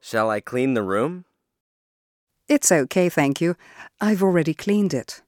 Shall I clean the room? It's okay, thank you. I've already cleaned it.